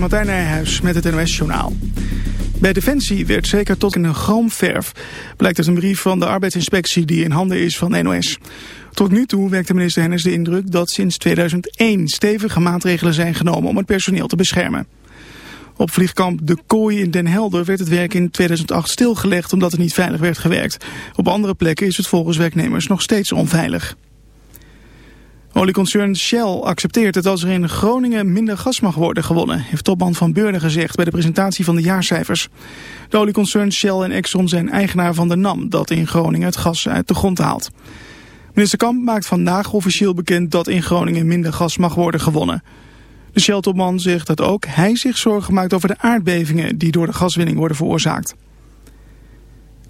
Martijn Nijhuis met het NOS-journaal. Bij Defensie werd zeker tot een chroomverf. Blijkt uit een brief van de arbeidsinspectie die in handen is van NOS. Tot nu toe wekte minister Hennis de indruk dat sinds 2001 stevige maatregelen zijn genomen om het personeel te beschermen. Op vliegkamp De Kooi in Den Helder werd het werk in 2008 stilgelegd omdat er niet veilig werd gewerkt. Op andere plekken is het volgens werknemers nog steeds onveilig. Olieconcern Shell accepteert het als er in Groningen minder gas mag worden gewonnen, heeft topman van Beurden gezegd bij de presentatie van de jaarcijfers. De olieconcern Shell en Exxon zijn eigenaar van de NAM dat in Groningen het gas uit de grond haalt. Minister Kamp maakt vandaag officieel bekend dat in Groningen minder gas mag worden gewonnen. De Shell-topman zegt dat ook hij zich zorgen maakt over de aardbevingen die door de gaswinning worden veroorzaakt.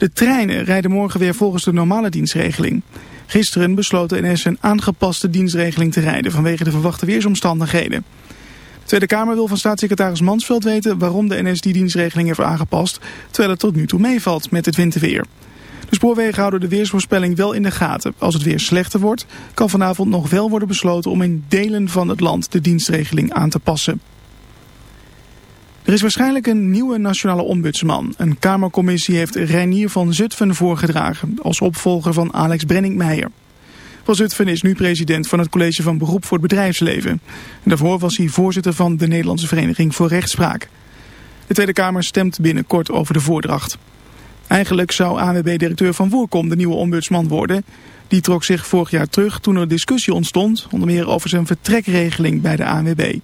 De treinen rijden morgen weer volgens de normale dienstregeling. Gisteren besloot de NS een aangepaste dienstregeling te rijden vanwege de verwachte weersomstandigheden. De Tweede Kamer wil van staatssecretaris Mansveld weten waarom de NS die dienstregeling heeft aangepast, terwijl het tot nu toe meevalt met het winterweer. De spoorwegen houden de weersvoorspelling wel in de gaten. Als het weer slechter wordt, kan vanavond nog wel worden besloten om in delen van het land de dienstregeling aan te passen. Er is waarschijnlijk een nieuwe nationale ombudsman. Een Kamercommissie heeft Reinier van Zutphen voorgedragen als opvolger van Alex Brenningmeijer. Van Zutphen is nu president van het College van Beroep voor het Bedrijfsleven. daarvoor was hij voorzitter van de Nederlandse Vereniging voor Rechtspraak. De Tweede Kamer stemt binnenkort over de voordracht. Eigenlijk zou AWB-directeur Van Woerkom de nieuwe ombudsman worden. Die trok zich vorig jaar terug toen er discussie ontstond, onder meer over zijn vertrekregeling bij de ANWB.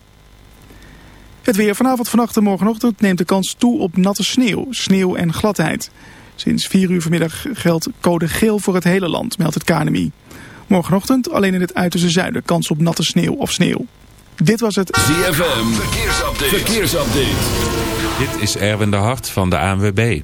Het weer vanavond, vannacht en morgenochtend neemt de kans toe op natte sneeuw, sneeuw en gladheid. Sinds 4 uur vanmiddag geldt code geel voor het hele land, meldt het KNMI. Morgenochtend alleen in het uiterste zuiden kans op natte sneeuw of sneeuw. Dit was het ZFM Verkeersupdate. Verkeersupdate. Dit is Erwin de Hart van de ANWB.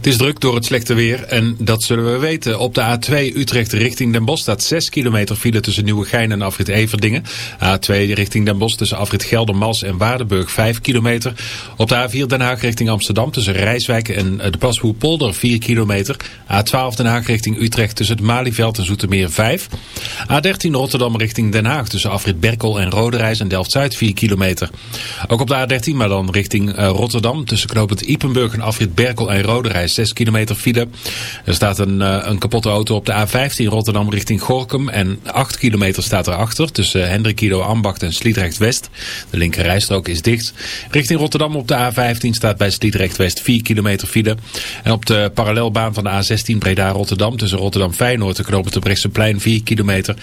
Het is druk door het slechte weer en dat zullen we weten. Op de A2 Utrecht richting Den Bosch staat 6 kilometer file tussen Nieuwegein en Afrit Everdingen. A2 richting Den Bosch tussen Afrit Geldermals en Waardenburg 5 kilometer. Op de A4 Den Haag richting Amsterdam tussen Rijswijk en eh, de Pasboerpolder 4 kilometer. A12 Den Haag richting Utrecht tussen het Malieveld en Zoetermeer 5. A13 Rotterdam richting Den Haag tussen Afrit Berkel en Roderijs en Delft-Zuid 4 kilometer. Ook op de A13 maar dan richting uh, Rotterdam tussen knooppunt Ipenburg en Afrit Berkel en Roderijs 6 kilometer file. Er staat een, uh, een kapotte auto op de A15 Rotterdam richting Gorkum. En 8 kilometer staat erachter tussen Hendrikido Ambacht en Sliedrecht West. De linker rijstrook is dicht. Richting Rotterdam op de A15 staat bij Sliedrecht West 4 kilometer file. En op de parallelbaan van de A16 Breda Rotterdam tussen Rotterdam Feyenoord en Knopend de Brechtseplein 4 kilometer.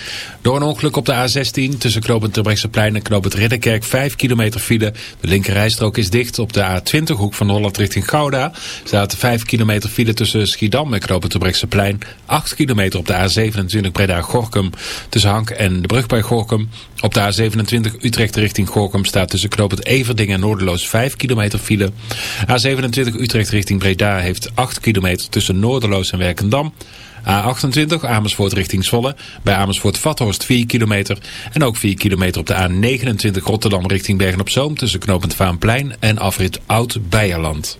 Door een ongeluk op de A16 tussen Knopend de Brechtseplein en Knopend Ridderkerk 5 kilometer file. De linker rijstrook is dicht. Op de A20 hoek van Holland richting Gouda staat 5 kilometer kilometer file tussen Schiedam en Knopen plein. 8 kilometer op de A27 Breda-Gorkum tussen Hank en de brug bij Gorkum. Op de A27 Utrecht richting Gorkum staat tussen Knopen Everding en Noorderloos 5 kilometer file. A27 Utrecht richting Breda heeft 8 kilometer tussen Noorderloos en Werkendam. A28 Amersfoort richting Zwolle. Bij Amersfoort-Vathorst 4 kilometer. En ook 4 kilometer op de A29 Rotterdam richting Bergen-op-Zoom... tussen knooppunt Vaanplein en afrit Oud-Beierland.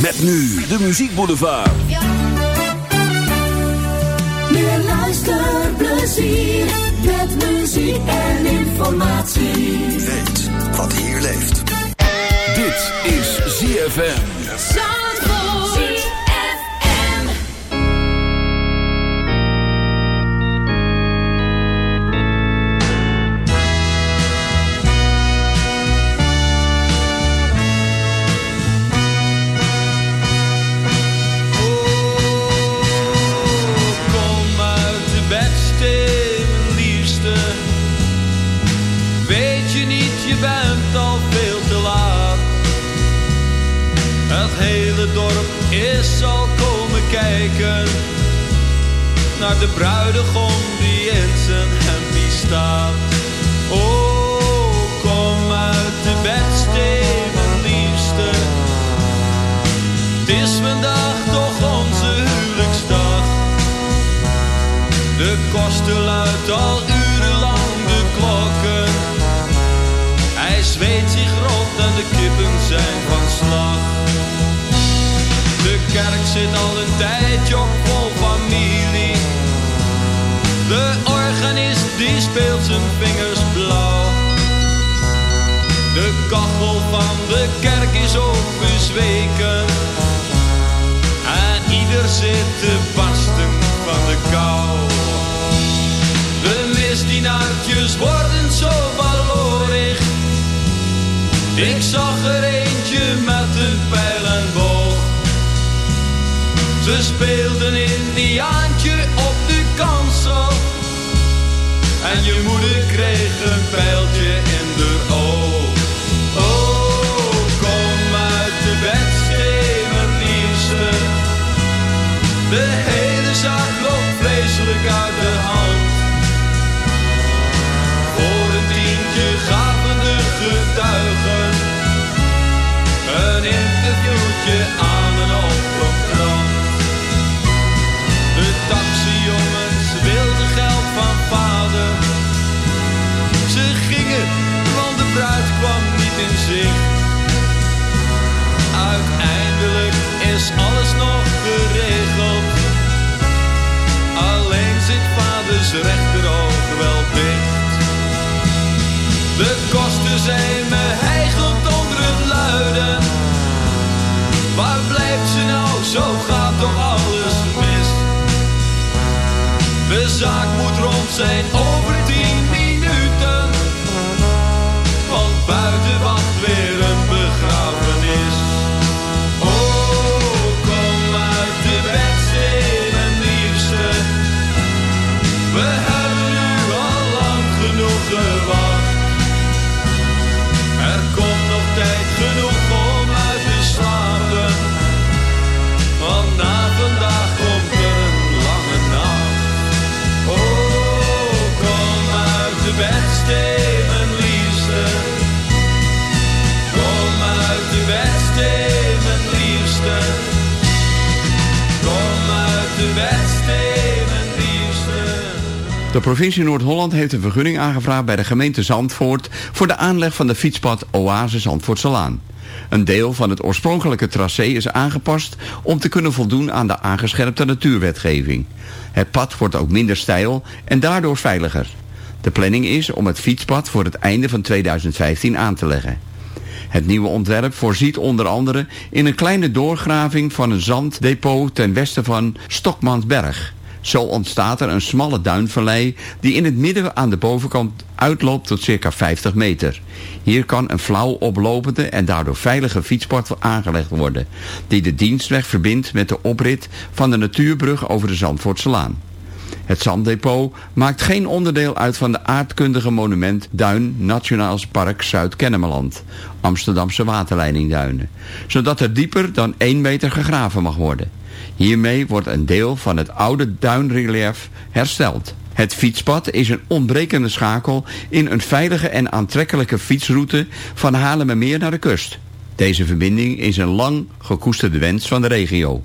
Met nu de muziekboulevard. Meer luisterplezier met muziek en informatie. Weet wat hier leeft. Dit is ZFM. Zandvoort. Zaak moet rond zijn De provincie Noord-Holland heeft een vergunning aangevraagd bij de gemeente Zandvoort voor de aanleg van de fietspad Oase Zandvoortselaan. Een deel van het oorspronkelijke tracé is aangepast om te kunnen voldoen aan de aangescherpte natuurwetgeving. Het pad wordt ook minder steil en daardoor veiliger. De planning is om het fietspad voor het einde van 2015 aan te leggen. Het nieuwe ontwerp voorziet onder andere in een kleine doorgraving van een zanddepot ten westen van Stokmansberg. Zo ontstaat er een smalle duinvallei die in het midden aan de bovenkant uitloopt tot circa 50 meter. Hier kan een flauw oplopende en daardoor veilige fietspad aangelegd worden, die de dienstweg verbindt met de oprit van de natuurbrug over de Zandvoortselaan. Het zanddepot maakt geen onderdeel uit van de aardkundige monument Duin Nationaal Park Zuid-Kennemerland, Amsterdamse waterleidingduinen, zodat er dieper dan 1 meter gegraven mag worden. Hiermee wordt een deel van het oude duinrelief hersteld. Het fietspad is een ontbrekende schakel in een veilige en aantrekkelijke fietsroute van Haarlemmermeer naar de kust. Deze verbinding is een lang gekoesterde wens van de regio.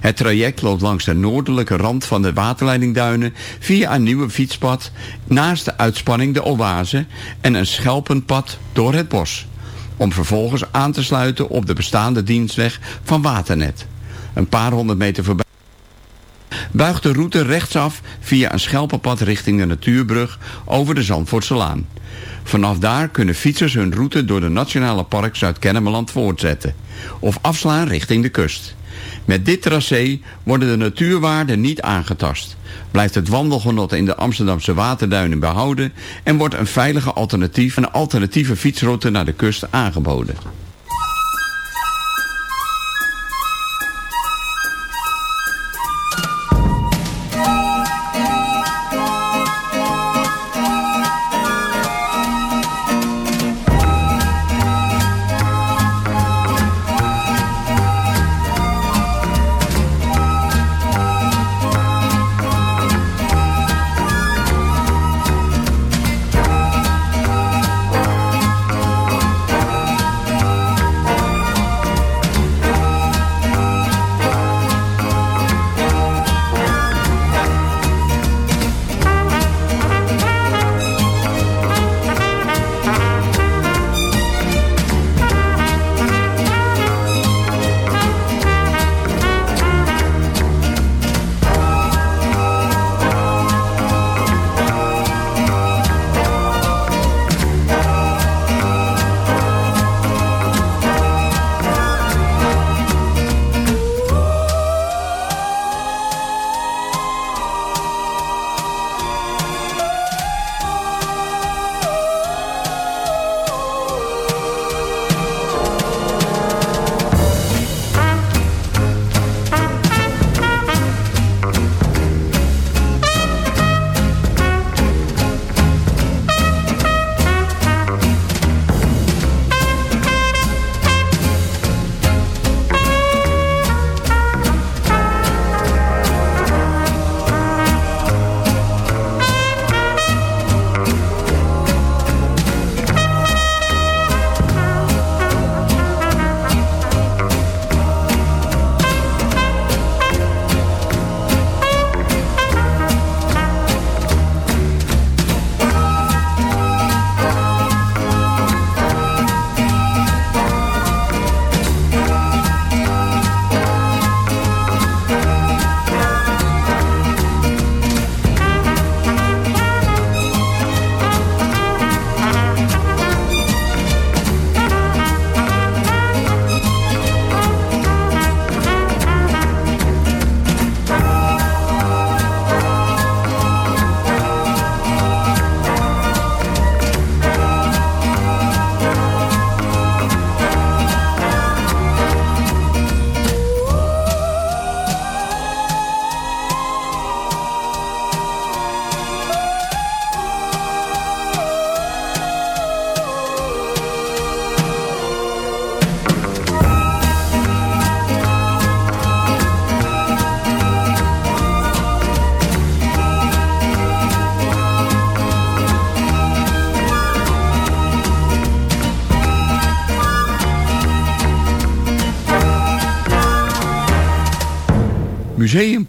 Het traject loopt langs de noordelijke rand van de waterleidingduinen via een nieuwe fietspad naast de uitspanning de Oase en een schelpenpad door het bos. Om vervolgens aan te sluiten op de bestaande dienstweg van Waternet. Een paar honderd meter voorbij buigt de route rechtsaf via een schelpenpad richting de natuurbrug over de Zandvoortse Laan. Vanaf daar kunnen fietsers hun route door de Nationale Park Zuid-Kennemerland voortzetten of afslaan richting de kust. Met dit tracé worden de natuurwaarden niet aangetast. Blijft het wandelgenot in de Amsterdamse waterduinen behouden en wordt een veilige alternatief, een alternatieve fietsroute naar de kust aangeboden.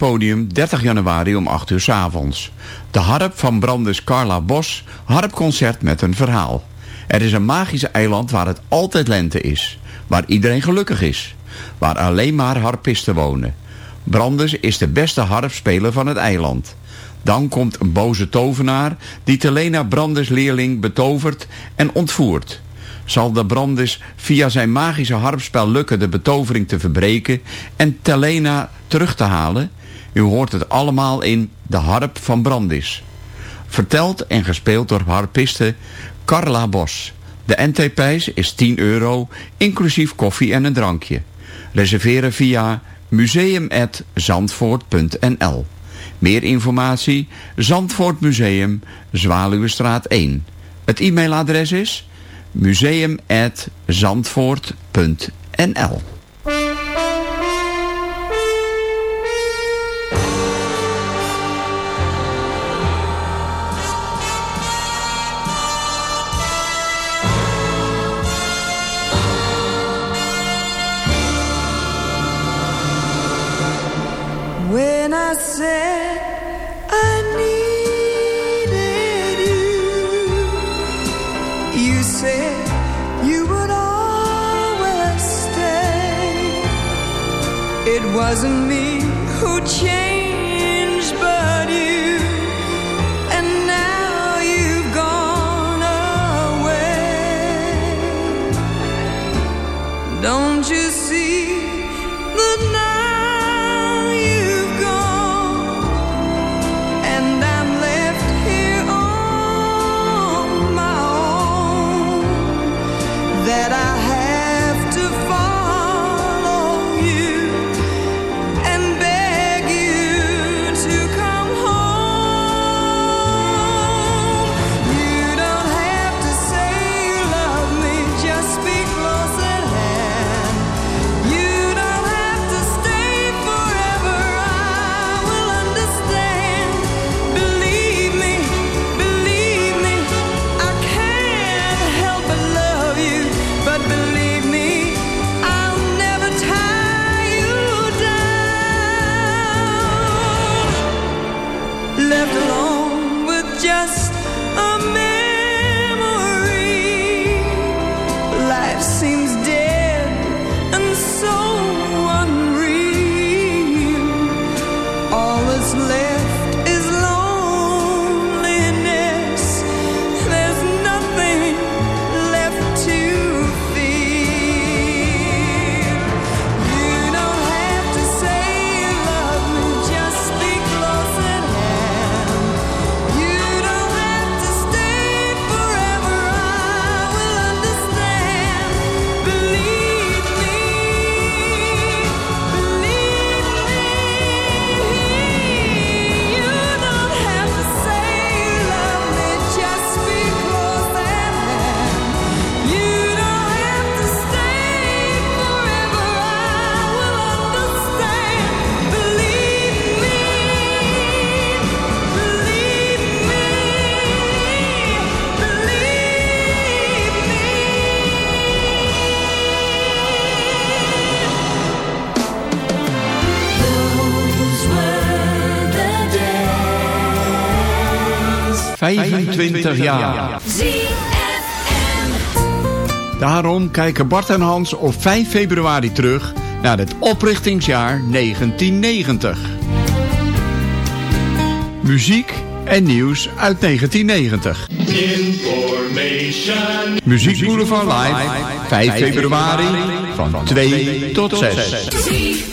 Museumpodium 30 januari om 8 uur s avonds. De harp van Brandes Carla Bos, harpconcert met een verhaal. Er is een magisch eiland waar het altijd lente is. Waar iedereen gelukkig is. Waar alleen maar harpisten wonen. Brandes is de beste harpspeler van het eiland. Dan komt een boze tovenaar die Telena Brandes leerling betovert en ontvoert. Zal de Brandes via zijn magische harpspel lukken de betovering te verbreken en Telena terug te halen? U hoort het allemaal in De Harp van Brandis. Verteld en gespeeld door harpiste Carla Bos. De NT-prijs is 10 euro, inclusief koffie en een drankje. Reserveren via museum.zandvoort.nl Meer informatie, Zandvoort Museum, Zwaluwestraat 1. Het e-mailadres is museum.zandvoort.nl Daarom kijken Bart en Hans op 5 februari terug naar het oprichtingsjaar 1990. Muziek en nieuws uit 1990. Information. Muziek Boulevard Live, 5 februari van 2 tot 6.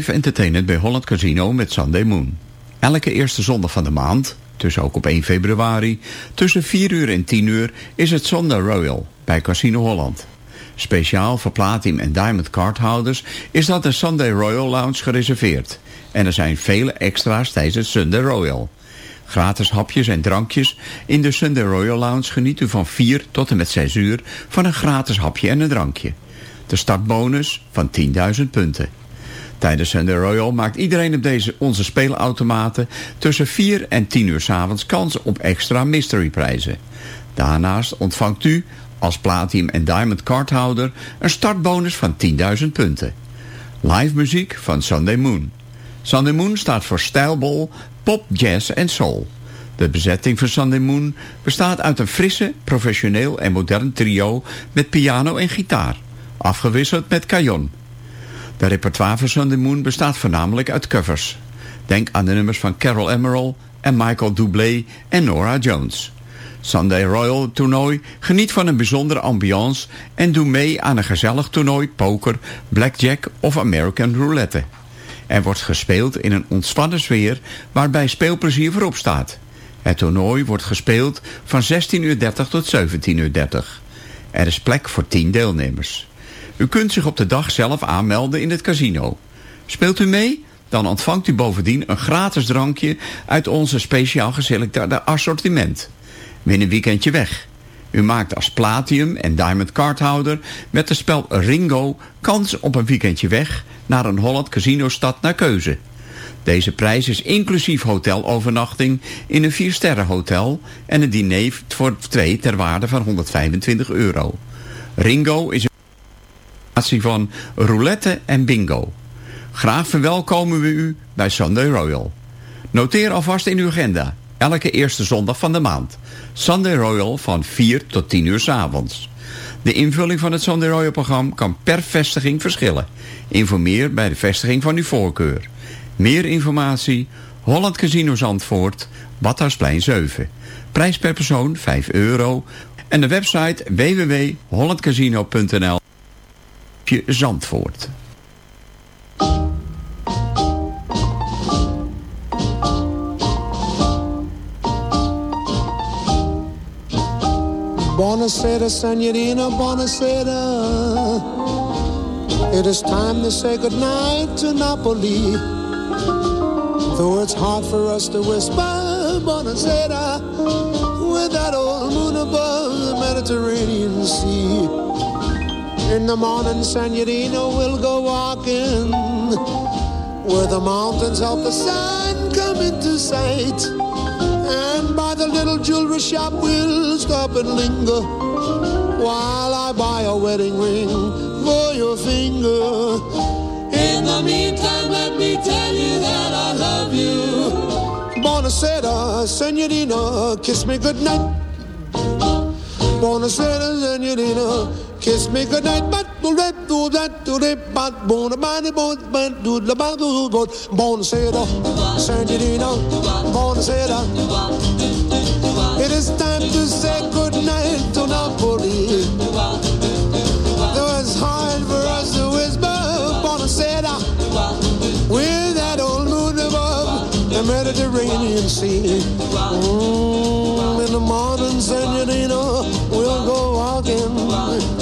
Entertainment bij Holland Casino met Sunday Moon. Elke eerste zondag van de maand, dus ook op 1 februari... tussen 4 uur en 10 uur is het Sunday Royal bij Casino Holland. Speciaal voor Platinum en Diamond cardhouders is dat de Sunday Royal Lounge gereserveerd. En er zijn vele extra's tijdens het Sunday Royal. Gratis hapjes en drankjes. In de Sunday Royal Lounge geniet u van 4 tot en met 6 uur van een gratis hapje en een drankje. De startbonus van 10.000 punten. Tijdens Sunday Royal maakt iedereen op deze onze speelautomaten tussen 4 en 10 uur 's avonds kans op extra mystery prijzen. Daarnaast ontvangt u als Platinum en Diamond cardhouder een startbonus van 10.000 punten. Live muziek van Sunday Moon. Sunday Moon staat voor stijlbol, pop, jazz en soul. De bezetting van Sunday Moon bestaat uit een frisse, professioneel en modern trio met piano en gitaar, afgewisseld met cajon. De repertoire van Sunday Moon bestaat voornamelijk uit covers. Denk aan de nummers van Carol Emerald en Michael Bublé en Nora Jones. Sunday Royal toernooi geniet van een bijzondere ambiance en doe mee aan een gezellig toernooi poker, blackjack of American roulette. Er wordt gespeeld in een ontspannen sfeer waarbij speelplezier voorop staat. Het toernooi wordt gespeeld van 16.30 tot 17.30 Er is plek voor 10 deelnemers. U kunt zich op de dag zelf aanmelden in het casino. Speelt u mee? Dan ontvangt u bovendien een gratis drankje uit onze speciaal geselecteerde assortiment. Win een weekendje weg. U maakt als Platinum en Diamond cardhouder met het spel Ringo kans op een weekendje weg naar een Holland Casino stad naar keuze. Deze prijs is inclusief hotelovernachting in een 4-sterren hotel en een diner voor twee ter waarde van 125 euro. Ringo is een van roulette en bingo. Graag verwelkomen we u bij Sunday Royal. Noteer alvast in uw agenda, elke eerste zondag van de maand. Sunday Royal van 4 tot 10 uur 's avonds. De invulling van het Sunday Royal programma kan per vestiging verschillen. Informeer bij de vestiging van uw voorkeur. Meer informatie, Holland Casino Zandvoort, Badhuisplein 7. Prijs per persoon 5 euro. En de website www.hollandcasino.nl Zandvoort. Buonasera, Signorina, buonasera. It is time to say goodnight to Napoli. Though it's hard for us to whisper, buonasera, with that old moon above the Mediterranean Sea. In the morning, Signorina, we'll go walking where the mountains help the sun come into sight. And by the little jewelry shop we'll stop and linger While I buy a wedding ring for your finger. In the meantime let me tell you that I love you. Buonasera, senorina, kiss me goodnight. Buonasera, senorina, kiss me goodnight But do that, do that, do that, but Buonasera, buonasera, buonasera, senorina, buonasera It is time to say goodnight to Napoli. Though it's hard for us to whisper Buonasera uh. With that old moon above the Mediterranean Sea. Mm, In the morning, senorina, we'll go walking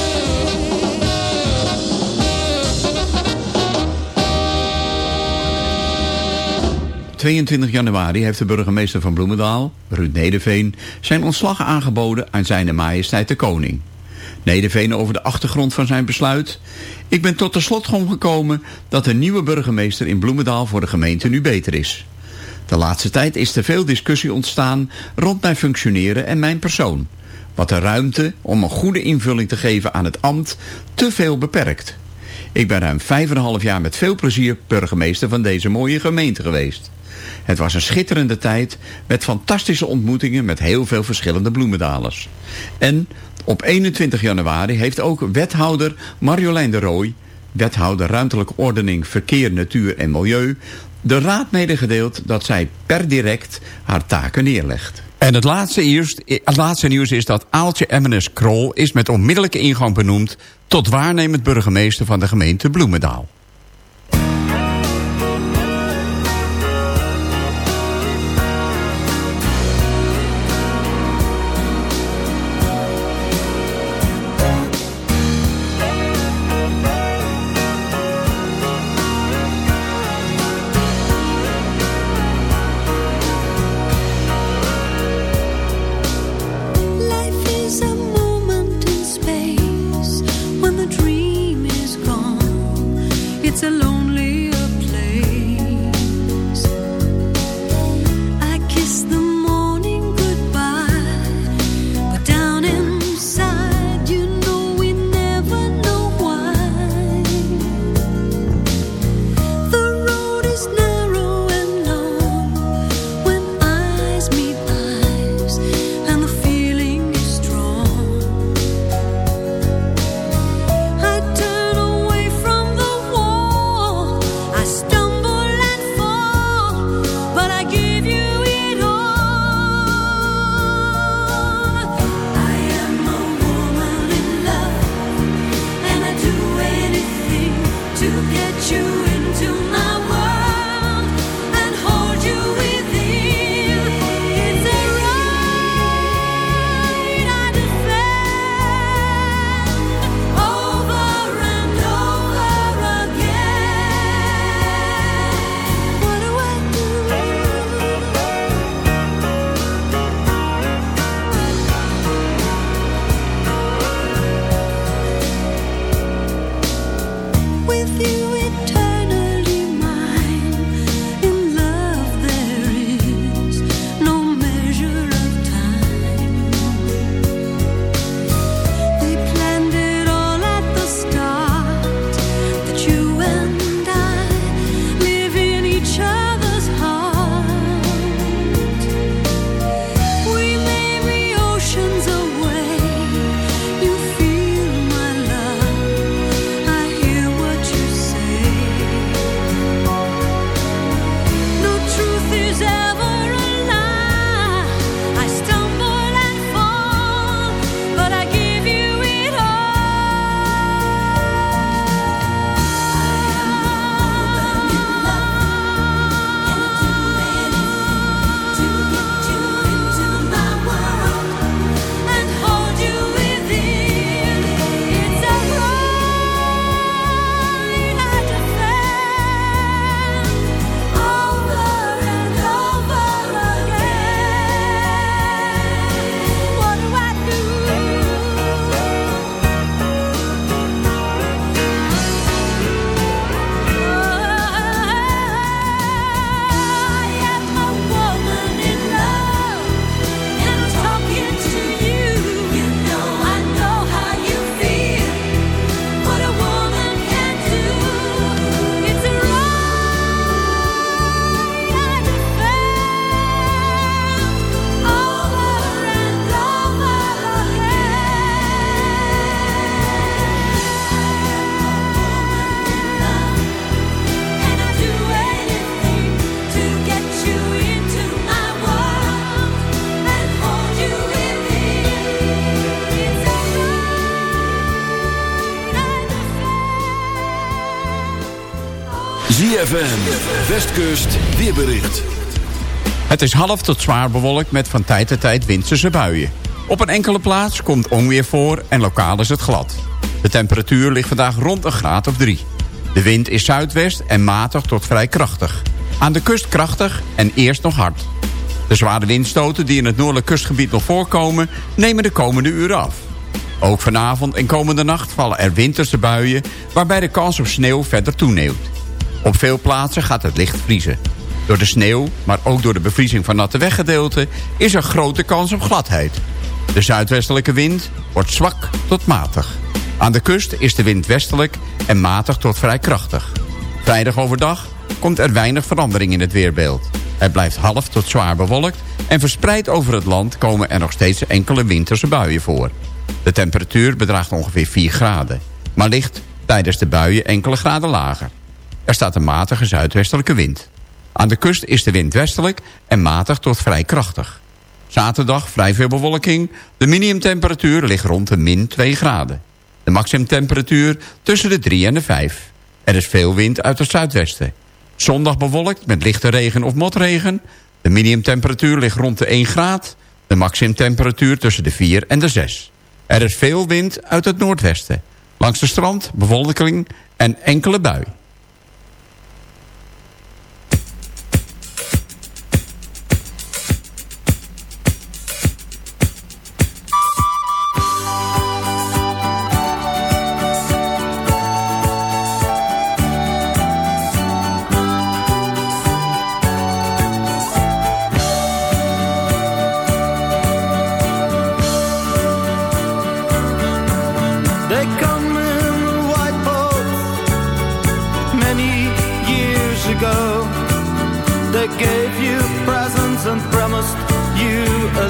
22 januari heeft de burgemeester van Bloemendaal, Ruud Nederveen, zijn ontslag aangeboden aan zijn majesteit de koning. Nederveen over de achtergrond van zijn besluit. Ik ben tot de slotsom gekomen dat de nieuwe burgemeester in Bloemendaal voor de gemeente nu beter is. De laatste tijd is er veel discussie ontstaan rond mijn functioneren en mijn persoon. Wat de ruimte om een goede invulling te geven aan het ambt te veel beperkt. Ik ben ruim vijf en een half jaar met veel plezier burgemeester van deze mooie gemeente geweest. Het was een schitterende tijd met fantastische ontmoetingen met heel veel verschillende bloemendalers. En op 21 januari heeft ook wethouder Marjolein de Rooij, wethouder ruimtelijke ordening, verkeer, natuur en milieu, de raad medegedeeld dat zij per direct haar taken neerlegt. En het laatste, eerst, het laatste nieuws is dat Aaltje Emmenes Krol is met onmiddellijke ingang benoemd tot waarnemend burgemeester van de gemeente Bloemendaal. ZFM. Westkust weerbericht. Het is half tot zwaar bewolkt met van tijd tot tijd winterse buien. Op een enkele plaats komt onweer voor en lokaal is het glad. De temperatuur ligt vandaag rond een graad of drie. De wind is zuidwest en matig tot vrij krachtig. Aan de kust krachtig en eerst nog hard. De zware windstoten die in het noordelijk kustgebied nog voorkomen... nemen de komende uren af. Ook vanavond en komende nacht vallen er winterse buien... waarbij de kans op sneeuw verder toeneemt. Op veel plaatsen gaat het licht vriezen. Door de sneeuw, maar ook door de bevriezing van natte weggedeelten... is er grote kans op gladheid. De zuidwestelijke wind wordt zwak tot matig. Aan de kust is de wind westelijk en matig tot vrij krachtig. Vrijdag overdag komt er weinig verandering in het weerbeeld. Het blijft half tot zwaar bewolkt... en verspreid over het land komen er nog steeds enkele winterse buien voor. De temperatuur bedraagt ongeveer 4 graden... maar ligt tijdens de buien enkele graden lager. Er staat een matige zuidwestelijke wind. Aan de kust is de wind westelijk en matig tot vrij krachtig. Zaterdag vrij veel bewolking. De minimumtemperatuur ligt rond de min 2 graden. De maximumtemperatuur tussen de 3 en de 5. Er is veel wind uit het zuidwesten. Zondag bewolkt met lichte regen of motregen. De minimumtemperatuur ligt rond de 1 graad. De maximumtemperatuur tussen de 4 en de 6. Er is veel wind uit het noordwesten. Langs de strand bewolking en enkele bui. A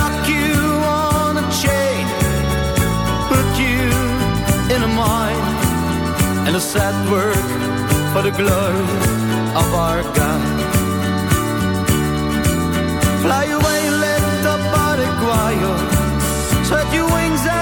lock you on a chain, put you in a mine, and a sad work for the glory of our God. Fly away, let the body quiet. Oh, Spread your wings out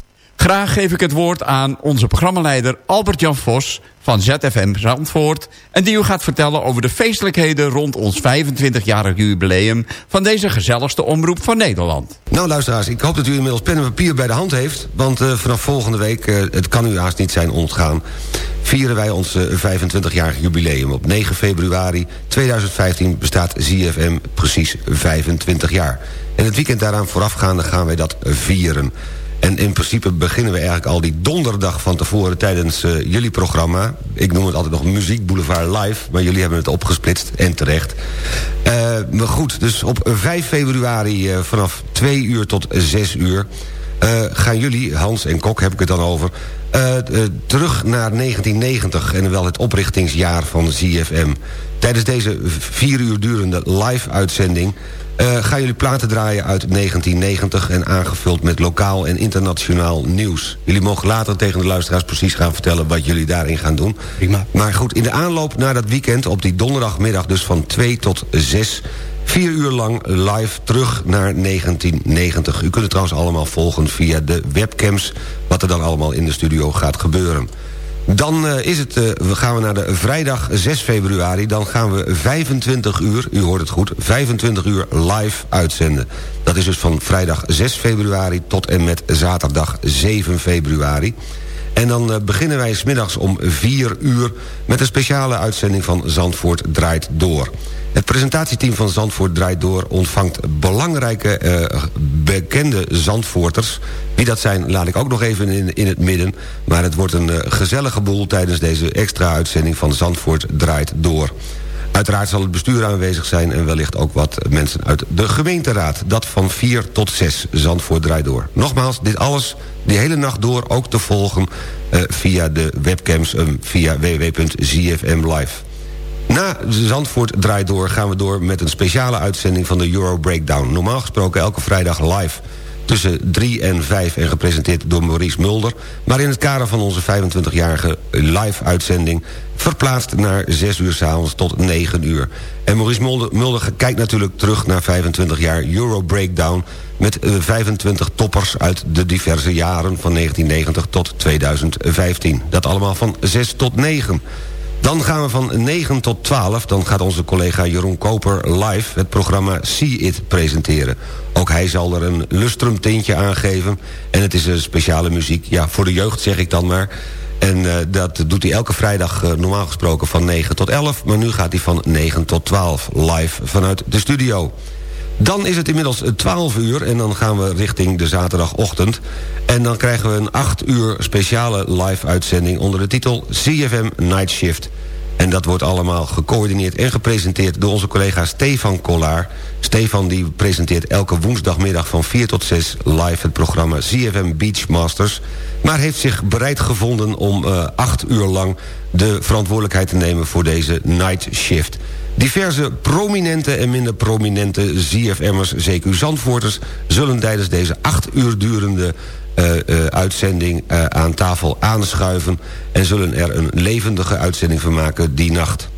Graag geef ik het woord aan onze programmaleider Albert-Jan Vos van ZFM Zandvoort... en die u gaat vertellen over de feestelijkheden rond ons 25-jarig jubileum... van deze gezelligste omroep van Nederland. Nou luisteraars, ik hoop dat u inmiddels pen en papier bij de hand heeft... want eh, vanaf volgende week, eh, het kan u haast niet zijn ontgaan... vieren wij ons eh, 25-jarig jubileum. Op 9 februari 2015 bestaat ZFM precies 25 jaar. En het weekend daaraan voorafgaande gaan wij dat vieren. En in principe beginnen we eigenlijk al die donderdag van tevoren... tijdens eh, jullie programma. Ik noem het altijd nog Muziek Boulevard Live... maar jullie hebben het opgesplitst en terecht. Eh, maar goed, dus op 5 februari eh, vanaf 2 uur tot 6 uur... gaan jullie, Hans en Kok heb ik het dan over... terug naar 1990 en wel het oprichtingsjaar van ZFM. Tijdens deze vier uur durende live-uitzending... eh, gaan jullie platen draaien uit 1990... en aangevuld met lokaal en internationaal nieuws. Jullie mogen later tegen de luisteraars precies gaan vertellen... wat jullie daarin gaan doen. Maar goed, in de aanloop naar dat weekend... op die donderdagmiddag dus van 2 tot 6... Vier uur lang live terug naar 1990. U kunt het trouwens allemaal volgen via de webcams... wat er dan allemaal in de studio gaat gebeuren. Dan eh, is het, eh, we gaan we naar de vrijdag 6 februari. Dan gaan we 25 uur, u hoort het goed, 25 uur live uitzenden. Dat is dus van vrijdag 6 februari tot en met zaterdag 7 februari. En dan eh, beginnen wij smiddags om 4 uur... met een speciale uitzending van Zandvoort Draait Door. Het presentatieteam van Zandvoort Draait Door ontvangt belangrijke, eh, bekende Zandvoorters. Wie dat zijn, laat ik ook nog even in, in het midden. Maar het wordt een eh, gezellige boel tijdens deze extra uitzending van Zandvoort Draait Door. Uiteraard zal het bestuur aanwezig zijn... en wellicht ook wat mensen uit de gemeenteraad. Dat van 4 tot 6, Zandvoort draait door. Nogmaals, dit alles die hele nacht door ook te volgen... eh, via de webcams, via www.zfmlive. Na Zandvoort draait door gaan we door met een speciale uitzending van de Euro Breakdown. Normaal gesproken elke vrijdag live tussen 3 en 5 en gepresenteerd door Maurice Mulder. Maar in het kader van onze 25-jarige live-uitzending... verplaatst naar 6 uur s'avonds tot 9 uur. En Maurice Mulder, Mulder kijkt natuurlijk terug naar 25 jaar Euro Breakdown... met eh, 25 toppers uit de diverse jaren van 1990 tot 2015. Dat allemaal van 6 tot 9. Dan gaan we van 9 tot 12. Dan gaat onze collega Jeroen Koper live het programma See It presenteren. Ook hij zal er een lustrum tintje aan geven. En het is een speciale muziek. Ja, voor de jeugd zeg ik dan maar. En eh, dat doet hij elke vrijdag eh, normaal gesproken van 9 tot 11. Maar nu gaat hij van 9 tot 12 live vanuit de studio. Dan is het inmiddels 12 uur en dan gaan we richting de zaterdagochtend. En dan krijgen we een 8 uur speciale live-uitzending... onder de titel CFM Night Shift. En dat wordt allemaal gecoördineerd en gepresenteerd... door onze collega Stefan Kollaar. Stefan die presenteert elke woensdagmiddag van 4 tot 6... live het programma CFM Beach Masters... maar heeft zich bereid gevonden om uh, 8 uur lang... de verantwoordelijkheid te nemen voor deze Night Shift... Diverse prominente en minder prominente ZFM'ers, CQ Zandvoorters... zullen tijdens deze acht uur durende uh, uh, uitzending uh, aan tafel aanschuiven... en zullen er een levendige uitzending van maken die nacht.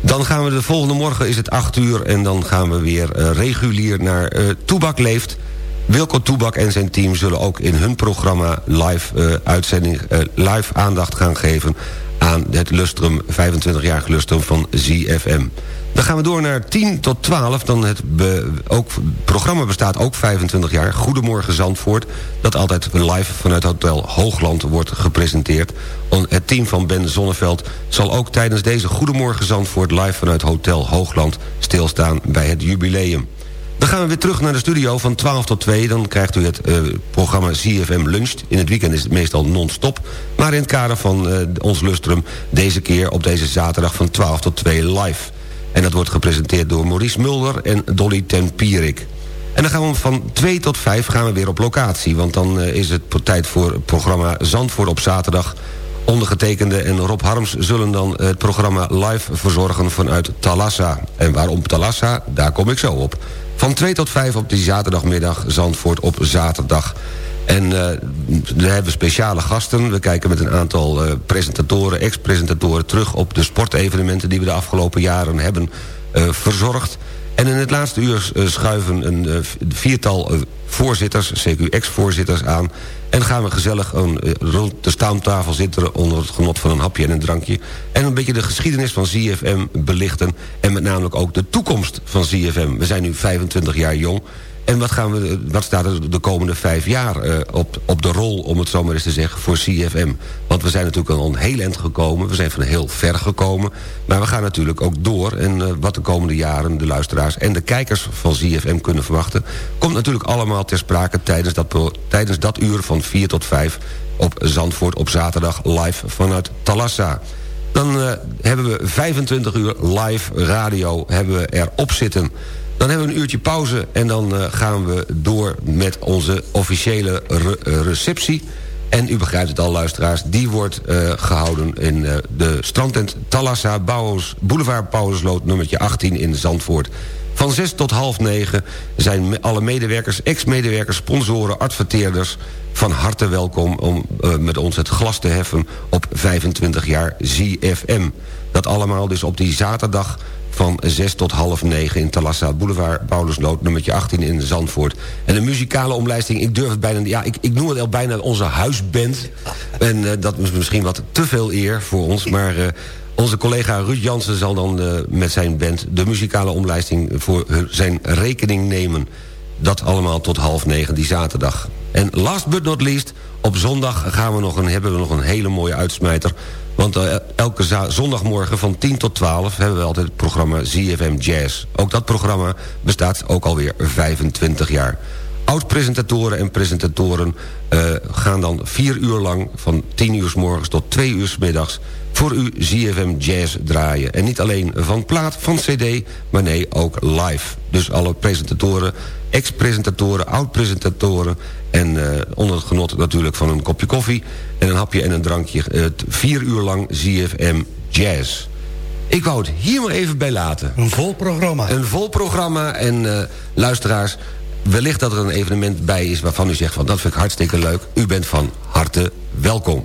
Dan gaan we de volgende morgen, is het 8 uur... en dan gaan we weer regulier naar Toebak Leeft... Wilco Toebak en zijn team zullen ook in hun programma live, uitzending, live aandacht gaan geven aan het lustrum, 25-jarig lustrum van ZFM. Dan gaan we door naar 10 tot 12. Dan het, ook, het programma bestaat ook 25 jaar. Goedemorgen Zandvoort. Dat altijd live vanuit Hotel Hoogland wordt gepresenteerd. Het team van Ben Zonneveld zal ook tijdens deze Goedemorgen Zandvoort... live vanuit Hotel Hoogland stilstaan bij het jubileum. Dan gaan we weer terug naar de studio van 12 tot 2. Dan krijgt u het uh, programma CFM Lunch. In het weekend is het meestal non-stop. Maar in het kader van uh, ons lustrum... deze keer op deze zaterdag van 12 tot 2 live. En dat wordt gepresenteerd door Maurice Mulder en Dolly Tempierik. En dan gaan we van 2 tot 5 gaan we weer op locatie. Want dan uh, is het tijd voor het programma Zandvoort op zaterdag. Ondergetekende en Rob Harms zullen dan het programma live verzorgen vanuit Talassa. En waarom Talassa? Daar kom ik zo op. Van 2 tot 5 op die zaterdagmiddag Zandvoort op zaterdag. En uh, we hebben speciale gasten. We kijken met een aantal uh, presentatoren, ex-presentatoren... terug op de sportevenementen die we de afgelopen jaren hebben uh, verzorgd. En in het laatste uur schuiven een viertal voorzitters, CQ-ex-voorzitters aan... en gaan we gezellig eh, rond de staamtafel zitten... onder het genot van een hapje en een drankje... en een beetje de geschiedenis van ZFM belichten... en met name ook de toekomst van ZFM. We zijn nu 25 jaar jong... En wat, gaan we, wat staat er de komende vijf jaar eh, op, op de rol, om het zo maar eens te zeggen, voor CFM? Want we zijn natuurlijk al een heel eind gekomen. We zijn van heel ver gekomen. Maar we gaan natuurlijk ook door. En eh, wat de komende jaren de luisteraars en de kijkers van CFM kunnen verwachten... komt natuurlijk allemaal ter sprake tijdens dat, tijdens dat uur van 4 tot 5 op Zandvoort op zaterdag live vanuit Talassa. Dan eh, hebben we 25 uur live radio hebben we erop zitten... Dan hebben we een uurtje pauze en dan eh, gaan we door met onze officiële eh, receptie. En u begrijpt het al, luisteraars, die wordt eh, gehouden in eh, de strandtent Talassa Bouwers, Boulevard Pauwersloot nummertje 18 in Zandvoort. Van 6 tot half 9 zijn alle medewerkers, ex-medewerkers, sponsoren, adverteerders... van harte welkom om met ons het glas te heffen op 25 jaar ZFM. Dat allemaal dus op die zaterdag van 6 tot half 9 in Talassa Boulevard, Paulusloot, nummertje 18 in Zandvoort. En de muzikale omlijsting, ik durf het bijna... Ja, ik, ik noem het al bijna onze huisband. En eh, dat is misschien wat te veel eer voor ons, maar... eh, onze collega Ruud Jansen zal dan eh, met zijn band... de muzikale omlijsting voor zijn rekening nemen. Dat allemaal tot half negen die zaterdag. En last but not least, op zondag gaan we nog een, hebben we nog een hele mooie uitsmijter. Want eh, elke zondagmorgen van 10 tot 12 hebben we altijd het programma ZFM Jazz. Ook dat programma bestaat ook alweer 25 jaar. Oud-presentatoren en presentatoren eh, gaan dan vier uur lang... van 10 uur s morgens tot 2 uur s middags voor u ZFM Jazz draaien. En niet alleen van plaat, van cd, maar nee, ook live. Dus alle presentatoren, ex-presentatoren, oud-presentatoren... en eh, onder het genot natuurlijk van een kopje koffie... en een hapje en een drankje, eh, t- vier uur lang ZFM Jazz. Ik wou het hier maar even bij laten. Een vol programma. Een vol programma en eh, luisteraars... wellicht dat er een evenement bij is waarvan u zegt... van dat vind ik hartstikke leuk. U bent van harte welkom.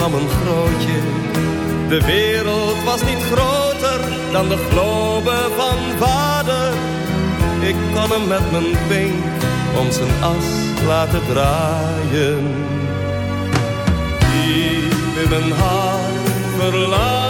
van een grootje. De wereld was niet groter dan de globe van vader. Ik kon hem met mijn pink om zijn as laten draaien. Diep in mijn hart verlang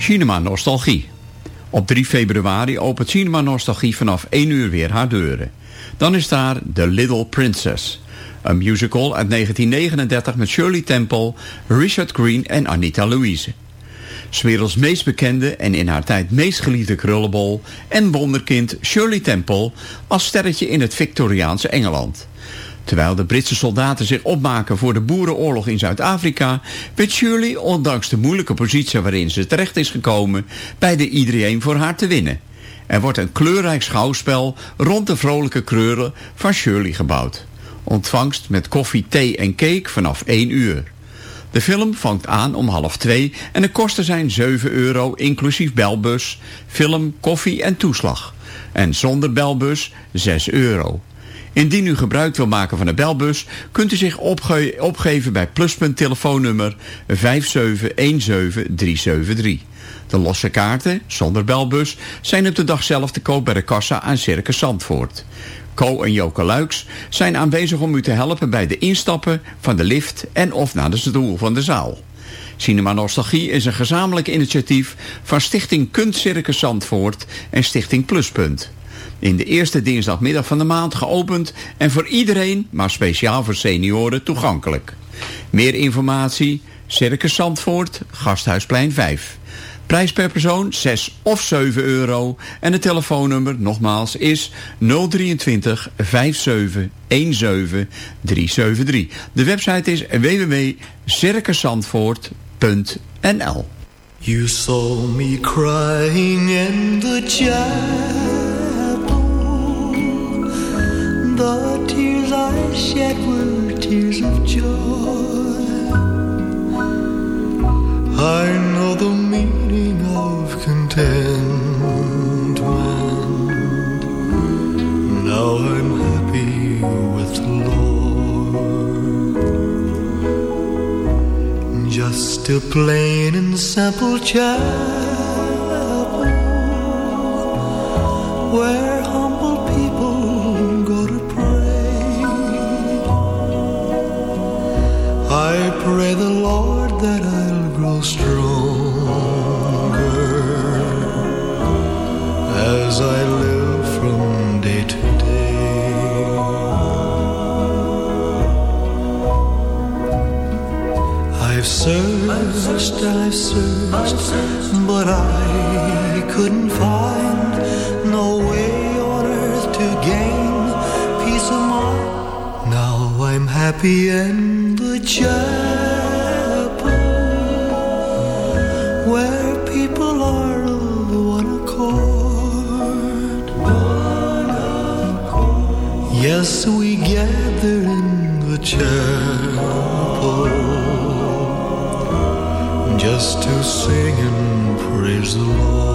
Cinema Nostalgie. Op 3 februari opent Cinema Nostalgie vanaf 1 uur weer haar deuren. Dan is daar The Little Princess. Een musical uit 1939 met Shirley Temple, Richard Green en Anita Louise. 's werelds meest bekende en in haar tijd meest geliefde krullenbol en wonderkind Shirley Temple als sterretje in het Victoriaanse Engeland. Terwijl de Britse soldaten zich opmaken voor de boerenoorlog in Zuid-Afrika... weet Shirley, ondanks de moeilijke positie waarin ze terecht is gekomen... bij de iedereen voor haar te winnen. Er wordt een kleurrijk schouwspel rond de vrolijke kreuren van Shirley gebouwd. Ontvangst met koffie, thee en cake vanaf 1 uur. De film vangt aan om half 2 en de kosten zijn 7 euro inclusief belbus, film, koffie en toeslag. En zonder belbus 6 euro. Indien u gebruik wil maken van de belbus, kunt u zich opge- opgeven bij pluspunt telefoonnummer 5717373. De losse kaarten, zonder belbus, zijn op de dag zelf te koop bij de kassa aan Circus Zandvoort. Co en Joke Luiks zijn aanwezig om u te helpen bij de instappen van de lift en of naar de stoel van de zaal. Cinema Nostalgie is een gezamenlijk initiatief van Stichting Kunstcircus Zandvoort en Stichting Pluspunt. In de eerste dinsdagmiddag van de maand geopend en voor iedereen, maar speciaal voor senioren, toegankelijk. Meer informatie, Circus Zandvoort, Gasthuisplein 5. Prijs per persoon 6 of 7 euro. En het telefoonnummer nogmaals is 023 57 17 373. De website is www.circuszandvoort.nl You me crying in the. The tears I shed were tears of joy. I know the meaning of contentment. Now I'm happy with Lord. Just a plain and simple chapel where I pray the Lord that I'll grow stronger as I live from day to day. I've searched and I've searched, but I couldn't find I'm happy in the chapel where people are of one accord. Yes, we gather in the chapel just to sing and praise the Lord.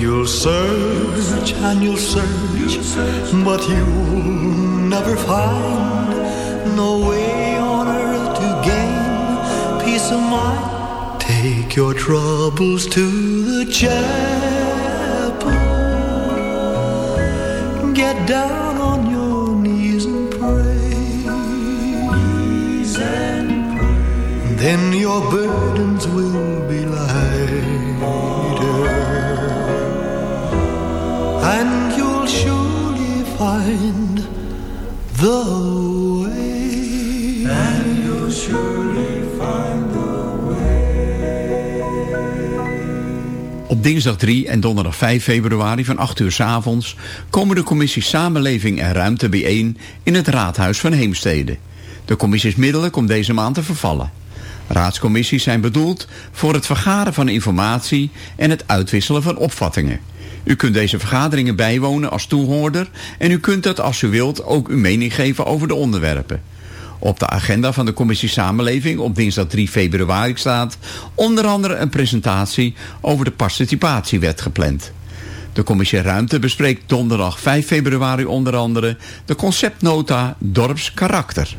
You'll search and you'll search, but you'll never find no way on earth to gain peace of mind. Take your troubles to the chapel. Get down on your knees and pray. And. Then your burdens the way. And you'll surely find the Op dinsdag 3 en donderdag 5 februari van 8 uur s avonds komen de commissie Samenleving en Ruimte bijeen in het Raadhuis van Heemstede. De commissie is middelijk om deze maand te vervallen. Raadscommissies zijn bedoeld voor het vergaren van informatie en het uitwisselen van opvattingen. U kunt deze vergaderingen bijwonen als toehoorder en u kunt dat als u wilt ook uw mening geven over de onderwerpen. Op de agenda van de commissie Samenleving op dinsdag 3 februari staat onder andere een presentatie over de participatiewet gepland. De commissie Ruimte bespreekt donderdag 5 februari onder andere de conceptnota Dorpskarakter.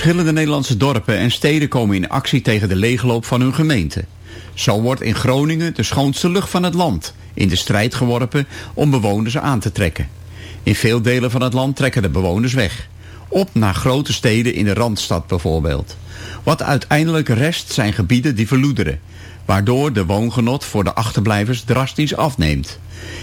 Verschillende Nederlandse dorpen en steden komen in actie tegen de leegloop van hun gemeente. Zo wordt in Groningen de schoonste lucht van het land in de strijd geworpen om bewoners aan te trekken. In veel delen van het land trekken de bewoners weg. Op naar grote steden in de Randstad bijvoorbeeld. Wat uiteindelijk rest zijn gebieden die verloederen. Waardoor de woongenot voor de achterblijvers drastisch afneemt.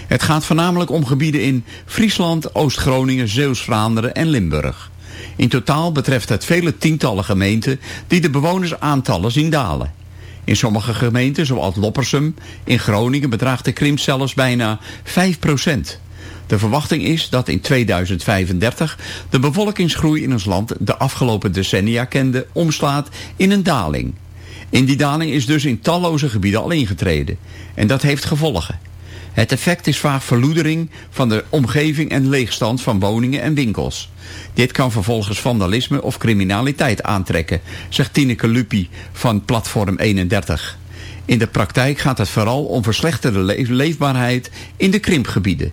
Het gaat voornamelijk om gebieden in Friesland, Oost-Groningen, Zeeuws-Vlaanderen en Limburg. In totaal betreft het vele tientallen gemeenten die de bewonersaantallen zien dalen. In sommige gemeenten, zoals Loppersum, in Groningen bedraagt de krimp zelfs bijna 5% De verwachting is dat in 2035 de bevolkingsgroei in ons land de afgelopen decennia kende omslaat in een daling. In die daling is dus in talloze gebieden al ingetreden. En dat heeft gevolgen. Het effect is vaak verloedering van de omgeving en leegstand van woningen en winkels. Dit kan vervolgens vandalisme of criminaliteit aantrekken, zegt Tineke Lupi van Platform 31. In de praktijk gaat het vooral om verslechterde le- leefbaarheid in de krimpgebieden.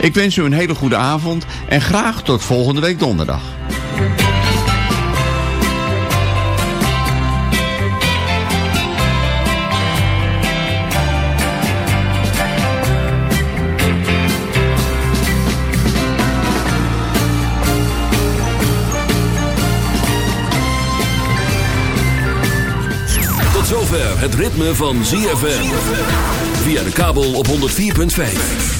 Ik wens u een hele goede avond en graag tot volgende week donderdag. Het ritme van ZFM. Via de kabel op 104.5.